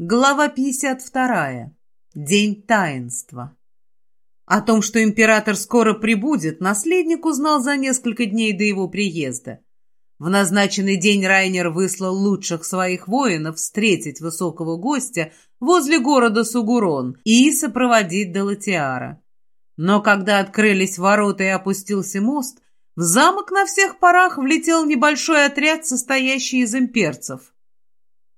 Глава 52. День таинства. О том, что император скоро прибудет, наследник узнал за несколько дней до его приезда. В назначенный день Райнер выслал лучших своих воинов встретить высокого гостя возле города Сугурон и сопроводить до Латиара. Но когда открылись ворота и опустился мост, в замок на всех парах влетел небольшой отряд, состоящий из имперцев.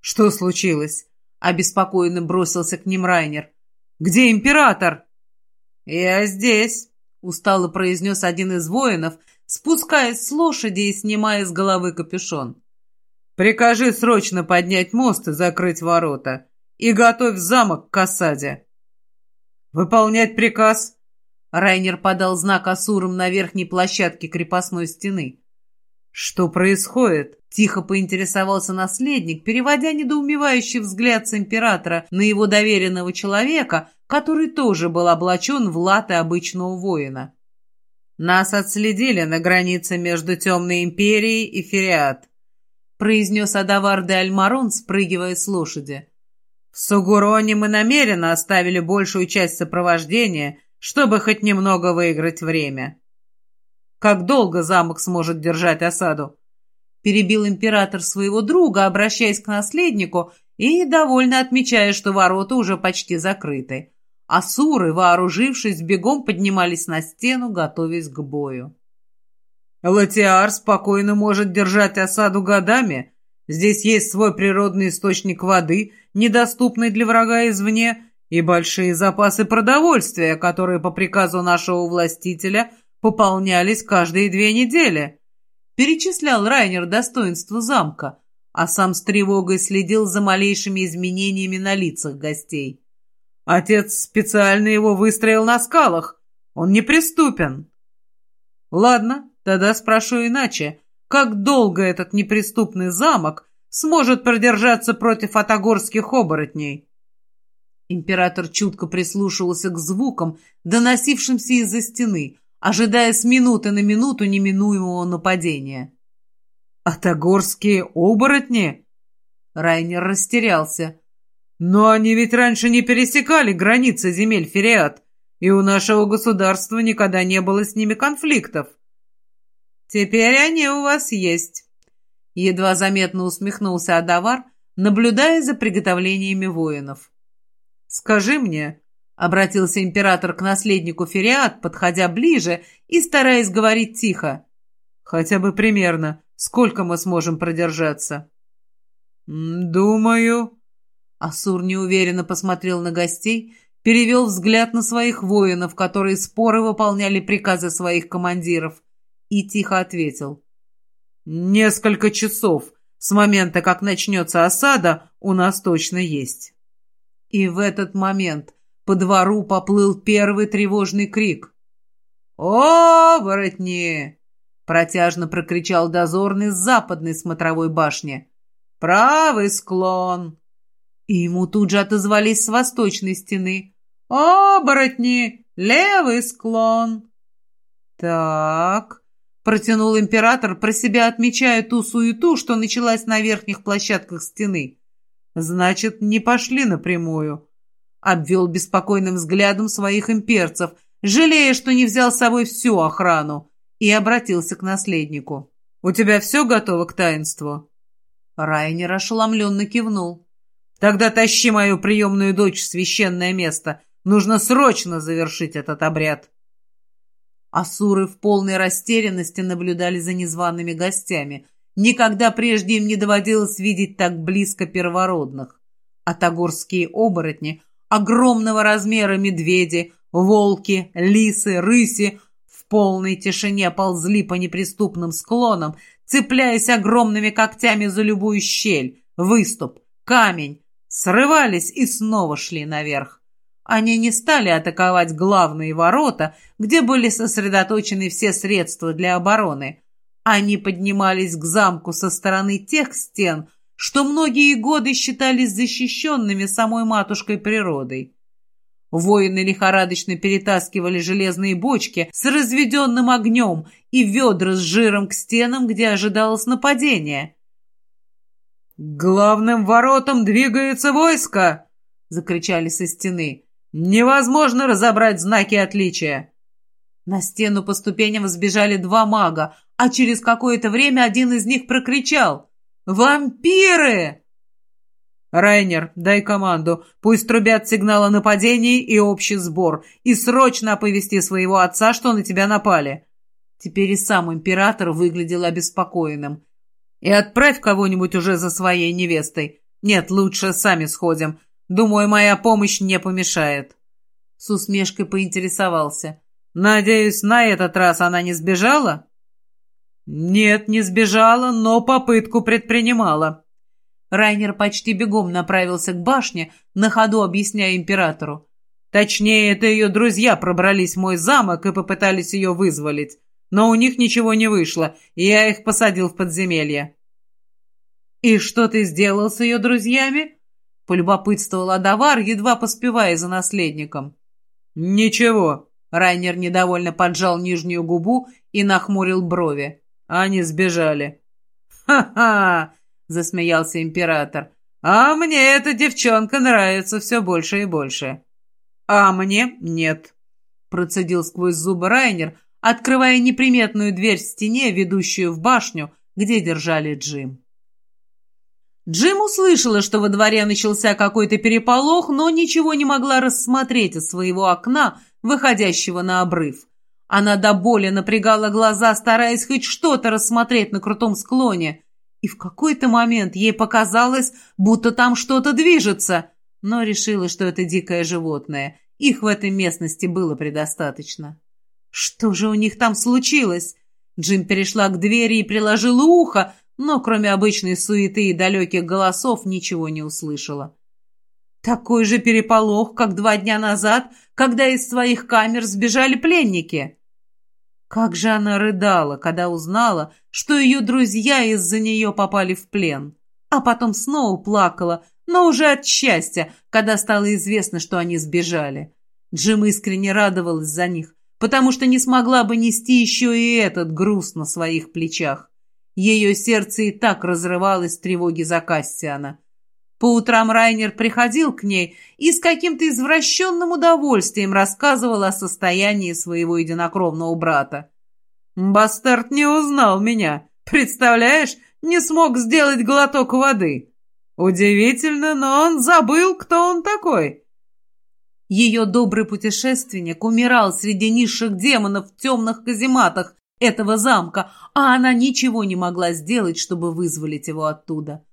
«Что случилось?» Обеспокоенно бросился к ним Райнер. «Где император?» «Я здесь», — устало произнес один из воинов, спускаясь с лошади и снимая с головы капюшон. «Прикажи срочно поднять мост и закрыть ворота, и готовь замок к осаде». «Выполнять приказ?» Райнер подал знак Асурам на верхней площадке крепостной стены. «Что происходит?» — тихо поинтересовался наследник, переводя недоумевающий взгляд с императора на его доверенного человека, который тоже был облачен в латы обычного воина. «Нас отследили на границе между Темной Империей и Фериат», — произнес Адавар де Альмарон, спрыгивая с лошади. «В Сугуроне мы намеренно оставили большую часть сопровождения, чтобы хоть немного выиграть время». Как долго замок сможет держать осаду? Перебил император своего друга, обращаясь к наследнику и довольно отмечая, что ворота уже почти закрыты. Асуры, вооружившись, бегом поднимались на стену, готовясь к бою. «Латиар спокойно может держать осаду годами. Здесь есть свой природный источник воды, недоступный для врага извне, и большие запасы продовольствия, которые по приказу нашего властителя пополнялись каждые две недели. Перечислял Райнер достоинства замка, а сам с тревогой следил за малейшими изменениями на лицах гостей. Отец специально его выстроил на скалах. Он неприступен. Ладно, тогда спрошу иначе. Как долго этот неприступный замок сможет продержаться против атагорских оборотней? Император чутко прислушивался к звукам, доносившимся из-за стены, ожидая с минуты на минуту неминуемого нападения. «Атагорские оборотни?» Райнер растерялся. «Но они ведь раньше не пересекали границы земель Фериат, и у нашего государства никогда не было с ними конфликтов». «Теперь они у вас есть», — едва заметно усмехнулся Адавар, наблюдая за приготовлениями воинов. «Скажи мне, Обратился император к наследнику Фериат, подходя ближе и стараясь говорить тихо. «Хотя бы примерно. Сколько мы сможем продержаться?» «Думаю...» Асур неуверенно посмотрел на гостей, перевел взгляд на своих воинов, которые споры выполняли приказы своих командиров, и тихо ответил. «Несколько часов с момента, как начнется осада, у нас точно есть». И в этот момент по двору поплыл первый тревожный крик. «О, воротни!» — протяжно прокричал дозорный с западной смотровой башни. «Правый склон!» И ему тут же отозвались с восточной стены. «Оборотни! Левый склон!» «Так...» — протянул император, про себя отмечая ту суету, что началась на верхних площадках стены. «Значит, не пошли напрямую обвел беспокойным взглядом своих имперцев, жалея, что не взял с собой всю охрану, и обратился к наследнику. «У тебя все готово к таинству?» Райнер ошеломленно кивнул. «Тогда тащи мою приемную дочь в священное место. Нужно срочно завершить этот обряд». Асуры в полной растерянности наблюдали за незваными гостями. Никогда прежде им не доводилось видеть так близко первородных. А тагорские оборотни огромного размера медведи, волки, лисы, рыси в полной тишине ползли по неприступным склонам, цепляясь огромными когтями за любую щель, выступ, камень, срывались и снова шли наверх. Они не стали атаковать главные ворота, где были сосредоточены все средства для обороны. Они поднимались к замку со стороны тех стен, что многие годы считались защищенными самой матушкой природой. Воины лихорадочно перетаскивали железные бочки с разведенным огнем и ведра с жиром к стенам, где ожидалось нападение. главным воротам двигается войско!» — закричали со стены. «Невозможно разобрать знаки отличия!» На стену по ступеням сбежали два мага, а через какое-то время один из них прокричал «Вампиры!» «Райнер, дай команду. Пусть трубят сигнал о нападении и общий сбор. И срочно оповести своего отца, что на тебя напали». Теперь и сам император выглядел обеспокоенным. «И отправь кого-нибудь уже за своей невестой. Нет, лучше сами сходим. Думаю, моя помощь не помешает». С усмешкой поинтересовался. «Надеюсь, на этот раз она не сбежала?» «Нет, не сбежала, но попытку предпринимала». Райнер почти бегом направился к башне, на ходу объясняя императору. Точнее, это ее друзья пробрались в мой замок и попытались ее вызволить. Но у них ничего не вышло, и я их посадил в подземелье. «И что ты сделал с ее друзьями?» — полюбопытствовал Адавар, едва поспевая за наследником. «Ничего», — Райнер недовольно поджал нижнюю губу и нахмурил брови. «Они сбежали». «Ха-ха!» — засмеялся император. «А мне эта девчонка нравится все больше и больше». «А мне нет», — процедил сквозь зубы Райнер, открывая неприметную дверь в стене, ведущую в башню, где держали Джим. Джим услышала, что во дворе начался какой-то переполох, но ничего не могла рассмотреть из своего окна, выходящего на обрыв. Она до боли напрягала глаза, стараясь хоть что-то рассмотреть на крутом склоне. И в какой-то момент ей показалось, будто там что-то движется, но решила, что это дикое животное. Их в этой местности было предостаточно. Что же у них там случилось? Джим перешла к двери и приложила ухо, но кроме обычной суеты и далеких голосов ничего не услышала. Такой же переполох, как два дня назад, когда из своих камер сбежали пленники. Как же она рыдала, когда узнала, что ее друзья из-за нее попали в плен. А потом снова плакала, но уже от счастья, когда стало известно, что они сбежали. Джим искренне радовалась за них, потому что не смогла бы нести еще и этот груз на своих плечах. Ее сердце и так разрывалось в тревоге за Кастиана. По утрам Райнер приходил к ней и с каким-то извращенным удовольствием рассказывал о состоянии своего единокровного брата. «Бастард не узнал меня. Представляешь, не смог сделать глоток воды. Удивительно, но он забыл, кто он такой. Ее добрый путешественник умирал среди низших демонов в темных казематах этого замка, а она ничего не могла сделать, чтобы вызволить его оттуда.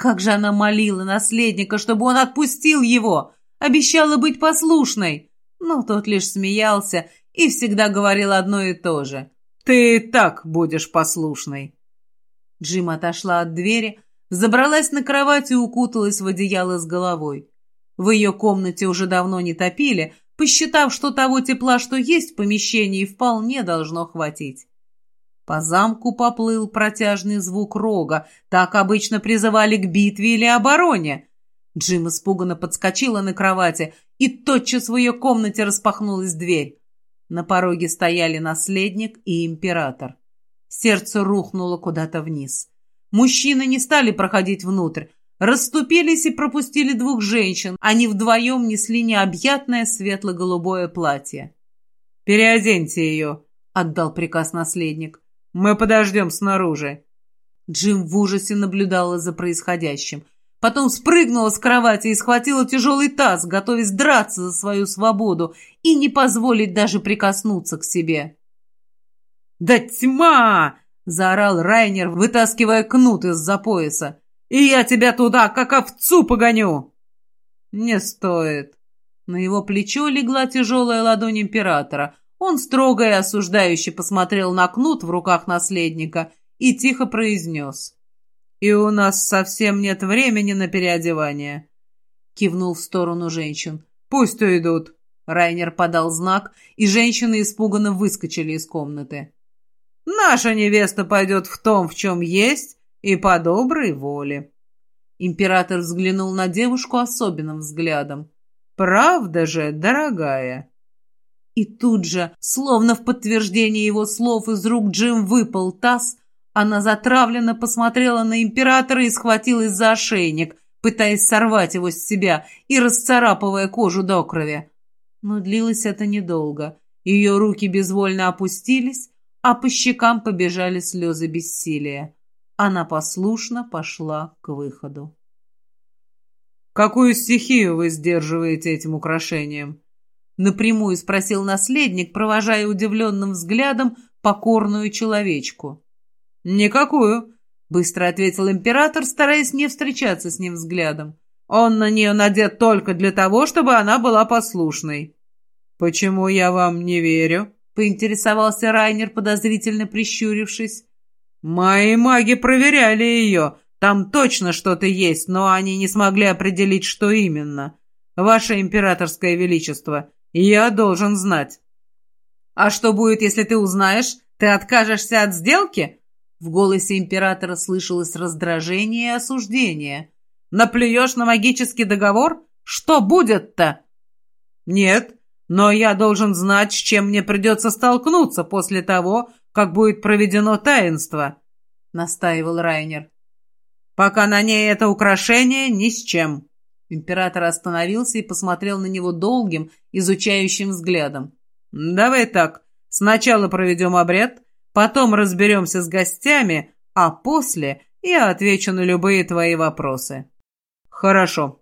Как же она молила наследника, чтобы он отпустил его, обещала быть послушной. Но тот лишь смеялся и всегда говорил одно и то же. «Ты и так будешь послушной». Джим отошла от двери, забралась на кровать и укуталась в одеяло с головой. В ее комнате уже давно не топили, посчитав, что того тепла, что есть в помещении, вполне должно хватить. По замку поплыл протяжный звук рога, так обычно призывали к битве или обороне. Джим испуганно подскочила на кровати, и тотчас в ее комнате распахнулась дверь. На пороге стояли наследник и император. Сердце рухнуло куда-то вниз. Мужчины не стали проходить внутрь, расступились и пропустили двух женщин. Они вдвоем несли необъятное светло-голубое платье. «Переоденьте ее», — отдал приказ наследник. «Мы подождем снаружи». Джим в ужасе наблюдала за происходящим. Потом спрыгнула с кровати и схватила тяжелый таз, готовясь драться за свою свободу и не позволить даже прикоснуться к себе. «Да тьма!» — заорал Райнер, вытаскивая кнут из-за пояса и я тебя туда, как овцу, погоню!» «Не стоит». На его плечо легла тяжелая ладонь императора. Он строго и осуждающе посмотрел на кнут в руках наследника и тихо произнес. «И у нас совсем нет времени на переодевание». Кивнул в сторону женщин. «Пусть уйдут». Райнер подал знак, и женщины испуганно выскочили из комнаты. «Наша невеста пойдет в том, в чем есть, и по доброй воле. Император взглянул на девушку особенным взглядом. «Правда же, дорогая?» И тут же, словно в подтверждение его слов, из рук Джим выпал таз, Она затравленно посмотрела на императора и схватилась за ошейник, пытаясь сорвать его с себя и расцарапывая кожу до крови. Но длилось это недолго. Ее руки безвольно опустились, а по щекам побежали слезы бессилия. Она послушно пошла к выходу. «Какую стихию вы сдерживаете этим украшением?» Напрямую спросил наследник, провожая удивленным взглядом покорную человечку. «Никакую», — быстро ответил император, стараясь не встречаться с ним взглядом. «Он на нее надет только для того, чтобы она была послушной». «Почему я вам не верю?» — поинтересовался Райнер, подозрительно прищурившись. «Мои маги проверяли ее. Там точно что-то есть, но они не смогли определить, что именно. Ваше императорское величество, я должен знать». «А что будет, если ты узнаешь? Ты откажешься от сделки?» В голосе императора слышалось раздражение и осуждение. «Наплюешь на магический договор? Что будет-то?» «Нет, но я должен знать, с чем мне придется столкнуться после того, как будет проведено таинство», — настаивал Райнер. «Пока на ней это украшение, ни с чем». Император остановился и посмотрел на него долгим, изучающим взглядом. «Давай так, сначала проведем обряд, Потом разберемся с гостями, а после я отвечу на любые твои вопросы». «Хорошо»,